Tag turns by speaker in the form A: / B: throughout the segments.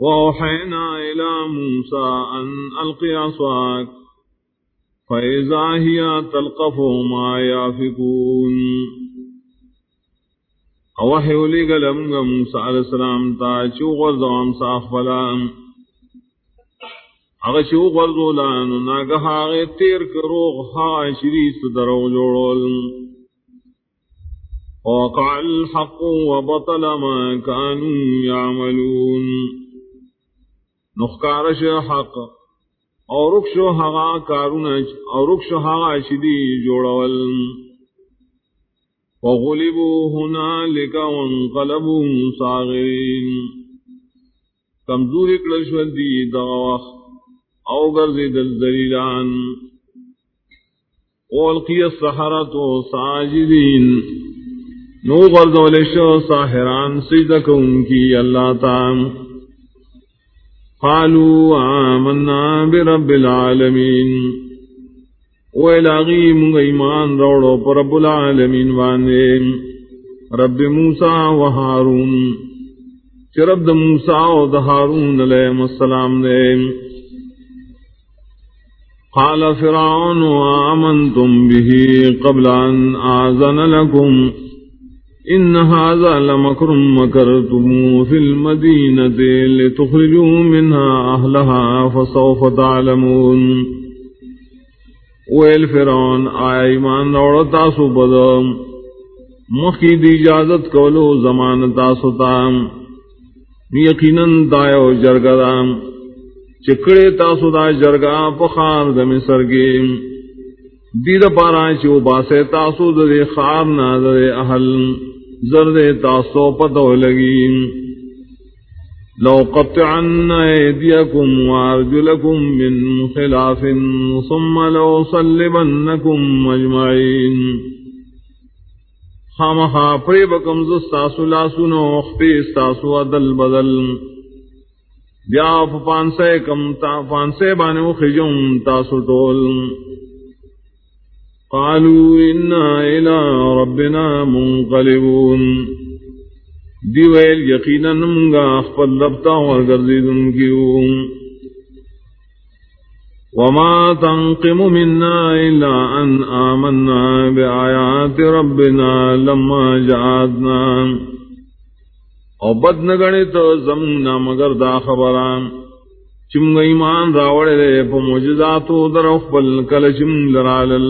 A: وأوحينا إلى موسى أن ألقي عصاك، فإذا هي تلقف ما يافكون. اوحی علی گلم گا موسیٰ علیہ السلام تا چو غرزوام ساخ فلام اگا چو غرزو لانو ناگا حاغی تیر کروغ حاغی شریس درو جوڑول وقع الحق وبطل ما كانوا يعملون. نخکارش حق. اور رکشو حقا کارونچ اور رکشو حقا شدی جوڑول. وغلبوا هنالك وانقلبوا صاغرين کمزوری کلشول دی دغوخ او گرزی دل دلیلان والقی السحرت ساجدین. نو غرزولشو ساحران سجدکون کی اللہ تعالی قالوا آمنا برب العالمين. ویلاغی منگ ایمان روڑو پر رب العالمین وانے رب موسیٰ و حارون چی رب دا موسیٰ و دا حارون علیہ السلام دے قال فرعون آمنتم به قبل ان آذن لكم. إن هذا لمكر مكرتم في المدينة لتخرجوا منها أهلها فسوف تعلمون. ویل فرعون، آیا ایمان روڑ تاسو بدم؟ مخی دی اجازت کولو، زمان تاسو تام. یقیناً دایو جرگدام چکڑے تاسو دا جرگا پخار دمی سرگیم. دید پارا چو باسے تاسو دے خار نا دے اہل. زرد تاسو پتو لگیم لو قطعن ايديكم وارجلكم من خلاف ثم لو صلبنكم اجمعين خامخا پری بکم زستاسو لاسونو اخپیستاسو عدل بدل۔ بیا پانسے کم تا پانسے بانو خجم تاسو ٹول۔ قالوا إنا إلى ربنا منقلبون. دیویل یقینا منگا اخپل لبتا ورگردیدن کیو وما تنقم منا إلا أن آمنا بآيات ربنا لما جعادنا او بد نگڑی تو زمنا مگر دا خبران. چم ایمان راوڑے دے پا مجزاتو در اخبل کل چم لرالل.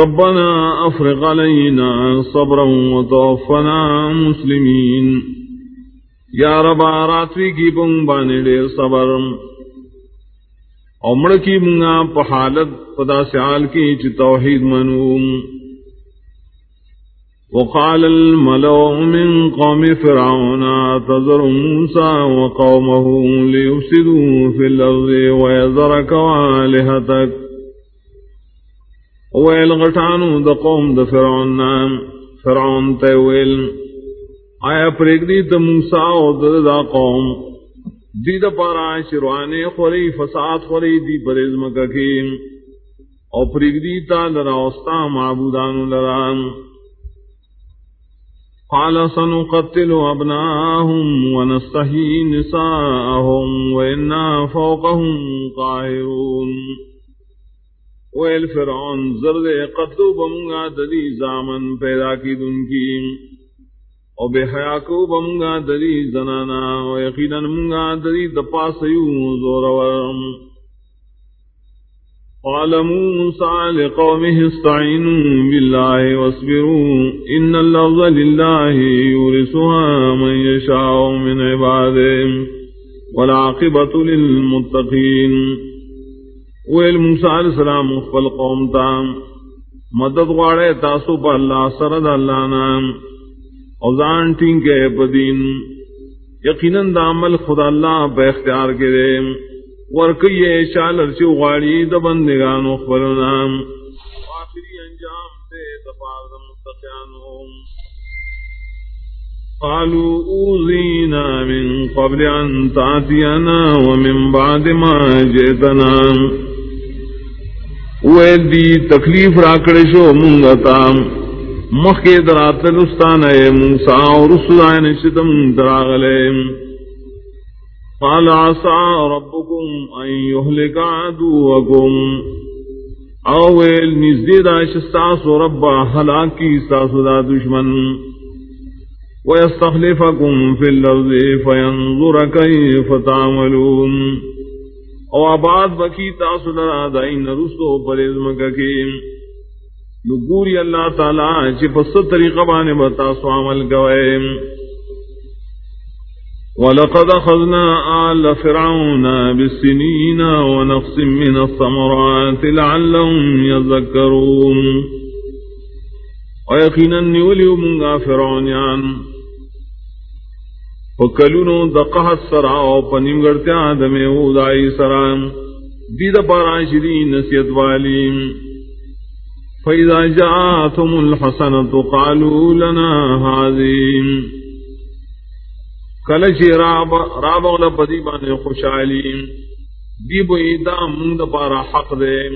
A: ربنا افرغ علينا صبرا وتوفنا مسلمين. یا رب راتوی کی پنگ بانے دیر صبر. امڑ کی منگا پحالت پدا سیال کی چی توحید منوم. وقال الملو من قوم فرعون تذر موسى وقومه ليفسدوا في الأرض ويذرك وآلهتك. ویل غٹانو د قوم د فرعون نام. فرعون ته ویل، آیا پرېګدی ته موسی او د دا قوم؟ دی د پارا شروانه خوري فساد خوري دی پرېزم ککی او پرېګدی تا دراوستا معبودان لران. قال سنقتل ابناهم ونستحيي نساءهم وإنا فوقهم قاهرون ویل فرعون، زرد قتلو بمگا دلی زامن پیدا کی دن کی. او بے حیا کو بمگا دلی زنانا و یقینا منگا دلی دپا سیو زورورم. قال موسى لقومه استعينوا بالله واصبروا إن اللفظ لله يورثها من يشاء من عباده والعاقبة للمتقين ویل موسیٰ علیہ السلام مخفل قوم تا مدد غاڑے تاسو پا اللہ سرد اللہ نام اوزان ٹین کے پدین یقیناً دا عمل خدا اللہ پہ اختیار کے دے ورکی شالر چو غاڑی دا بندگان مخفل نام آخری انجام دے دفاظ مستقیانوں قالوا أوذينا من قبل أن تأتينا ومن بعد ما جئتنا. ویل دی تکلیف راکڑے شو منگتا مخ کے درات لستان اے موسیٰ اور رسولائن شدم دراغلے. قال عسى ربكم أن يهلك عدوكم أول نزدد شستاس ربا هلاكي ساسدا دشمن. ويستخلفكم في الأرض فينظر كيف تعملون. او آباد بکی تاسو لرا دائن رسو پر ازمکا کی. نگوری اللہ تعالی چی پس طریقہ بانے بتاسو عمل گوئے ولقد أخذنا آل فرعون بالسنين ونقص من الثمرات لعلهم يذكرون ويقينا نولي من فرعونيان وكلونو دقه السرا او پنیم گڑتیا دمے او دائی سرام دید پاراشدی نسیت والیم فإذا جاءتهم الحسنة قالوا لنا هذه. کلچ راب راب بانے خوشحالی. دی بو دا منگ پارا حق دے.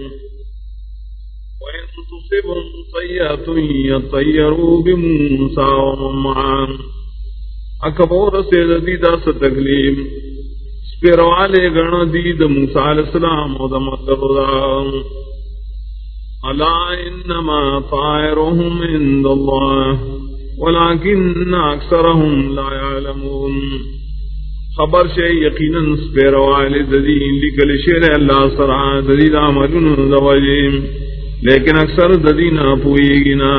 A: وَإِن تُصِبْهُمْ سَيِّئَةٌ يَطَّيَّرُوا بِمُوسَىٰ وَمَن مَّعَهُ اکبور سے دی دا ستکلیم سپیروالے گن دی دا موسیٰ علیہ السلام و دا مطلب دا الا انما طائرهم عند الله ولكن اکثرهم لا يعلمون خبر شے یقینا سپیروال ددین لکل شیر اللہ سرا ددی عملن دوجیم لیکن اکثر ددینا پوئی گنا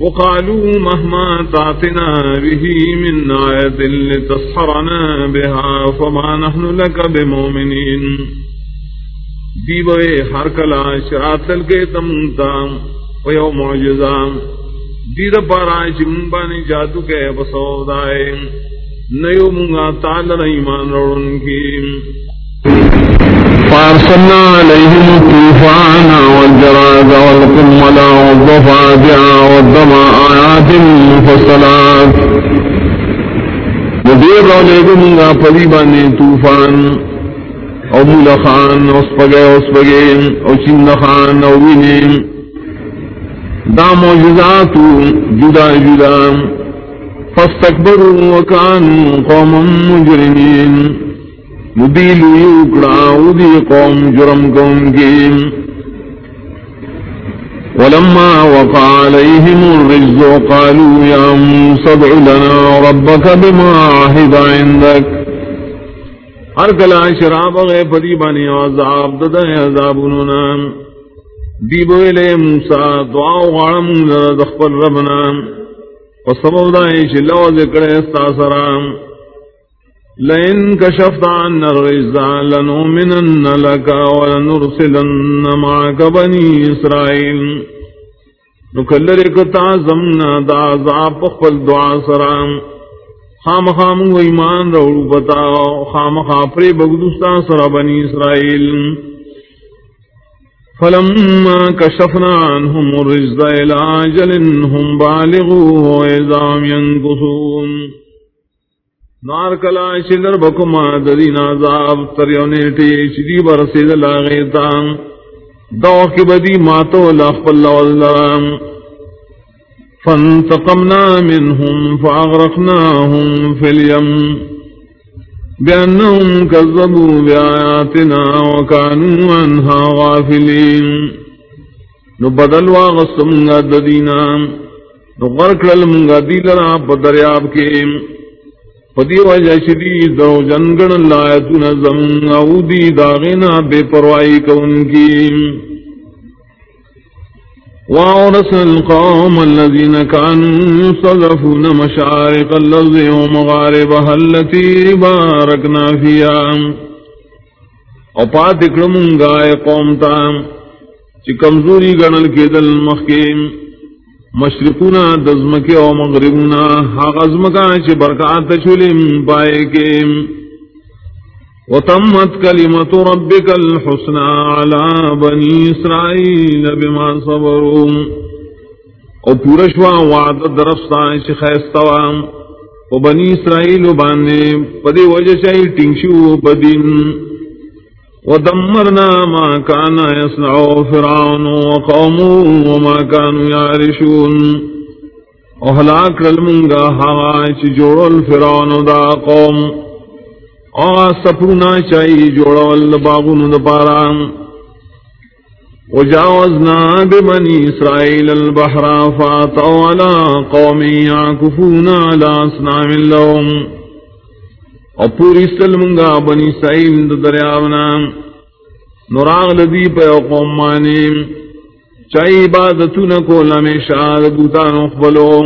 A: وقالوا مهما تعتنا به من آية لتسحرنا بها فما نحن لك بمؤمنين. دیوے ہر کلا شراتل کے تمتا ویو معجزام دید پارا چمبانی جادو کے بسو دائے نیو منگا تال ایمان روڑن کی.
B: فارسلنا عليهم الطوفان والجراد والقمل والضفادع والدم آيات مفصلات. ندیر رولے گمگا پریبانی طوفان. او مولخان او سپگے او سپگے او چندخان او وینیم دا موجودات جدا جدا. فاستكبروا وكانوا قوما مجرمين. مديل يوكرا ودي قوم جرم قوم جيم ولما وقع عليهم الرجز قالوا يا موسى ادع لنا ربك بما عهد عندك
A: ہر کلا شراب غیر پدی بانی عذاب دد عذاب نام دی بویلے موسا دعا غارم دخپل ربنا. وسبب دائیں چلو ذکر استاسرام لئن کشفت عن الرزا لنؤمنن لك ولنرسلن معك بني اسرائيل نکلر کتا زمنا دا عذاب پخپل دعا سرام خام خام و ایمان روڑ بتاؤ خام خاپری بگدستا سر بنی اسرائیل فلما كشفنا عنهم الرجز إلى عجل هم بالغوه وإذا ينقصون نار کلا شلر بکما ددین عذاب تریونیٹی شدی برسید لاغیتان. دو کی بدی ماتو لخبل واللرام فانتقمنا منهم فأغرقناهم في اليم بأنهم كذبوا بآياتنا وكانوا عنها غافلين نبدل واغسم ددينا نغرق للمنغا ديلنا بدرياب كيم پدی وجہ شدید دو جنگن لایتون زمن او دی داغنا بے پروائی کون کی وَأَوْرَثْنَا الْقَوْمَ الَّذِينَ كَانُوا يُصَرِّفُونَ مَشَارِقَ الْأَرْضِ وَمَغَارِبَهَا الَّتِي بَارَكْنَا فِيهَا. او پات اکڑمونگا قوم تا، چی کمزوری گنل کے دل مخیم مشرقونا، دزمکی او مغربونا حق ازمکا چی برکات چلیم پائے کے وتمت كلمة ربك الحسنى على بني إسرائيل بما صبروا. او پورشوا وعد درستا شخیستوا و بنی اسرائیل بانے پدی وجہ شای ٹنگشو بدین. ودمرنا ما كان يصنع فرعون وقومه وما كانوا يعرشون. او ہلاک للمنگا ہوا چی الفرعون دا قوم. اور سپرونا چاہیے جوڑا باغن دپارا وجاوزنا ببني إسرائيل البحر فاتوا على قوم يعكفون على أصنام لهم. اور پوری سلمنگا بنی سعیل دریاونا. نراغ لدی پہ قوم مانی. چاہی عبادتو نکو لمیشا دا بوتان اخبلو.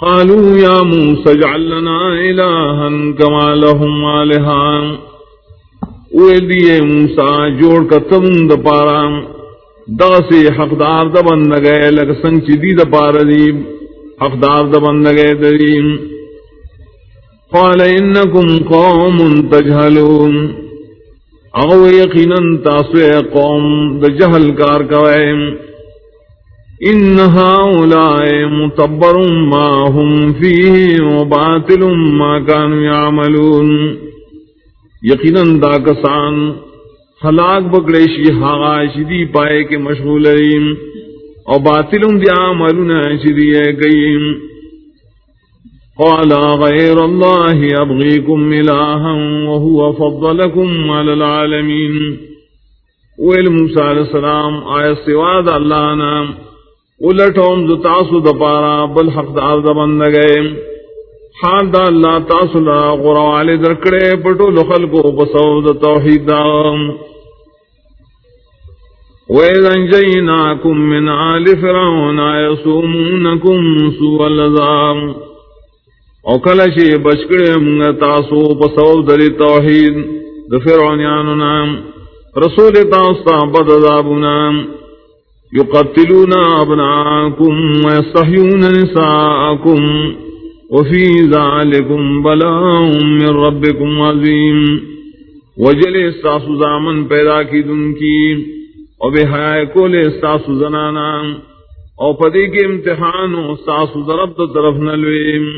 A: قالوا يا موسى اجعل لنا إلها كما لهم آلهان دیے موسا جوڑ کا تم د پارا. دا سے حقدار د بند گئے لگ سنگ چی دی د پار دی. حقدار د بند گئے دریم قال انکم قوم تجہلون او یقینا تاسو قوم د جہل کار کوئے ان هؤلاء متبر ما هم فيه وباطل ما كانوا يعملون. یقیناً دا کسان ہلاک بکڑے شی ہاغا شدی پائے کے مشغول اور باطلم دیا ملنا شدی گئیم. قال غير الله أبغيكم إلها وهو فضلكم على العالمين. ويل موسى عليه السلام آية سواد الله نام؟ ولٹوم ز تاسو دپارا بل حق دار دبند گئے۔ حال دا اللہ تاسلا غروالے درکڑے، پٹو لخل کو بسو دا توحید دا۔ وَإِذَا انجَيْنَاكُم مِّنْ آلِ فِرْعَوْنَ يَصُومُونَكُمْ سُوءَ الْعَذَابِ۔ او کله چې بچکړې موږ تاسو په سبب د توحید. د فرعونانو نام رسول تاسو ته بد عذابونه یقتلون ابناءکم ويستحيون نساءکم وفي ذلكم بلاء من ربكم عظيم وجل استاسو زامن پیدا کی دن کی اور بے حیاء کو لے استاسو زنانا اور پدی کے امتحان و استاسو ضرب طرف نلویم